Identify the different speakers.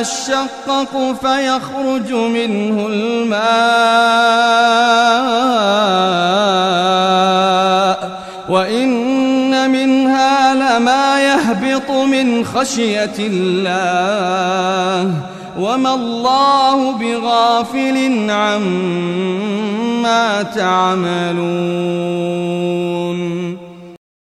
Speaker 1: يشقق فيخرج منه الماء وإن منها لما يهبط من خشية الله وما الله بغافل عما تعملون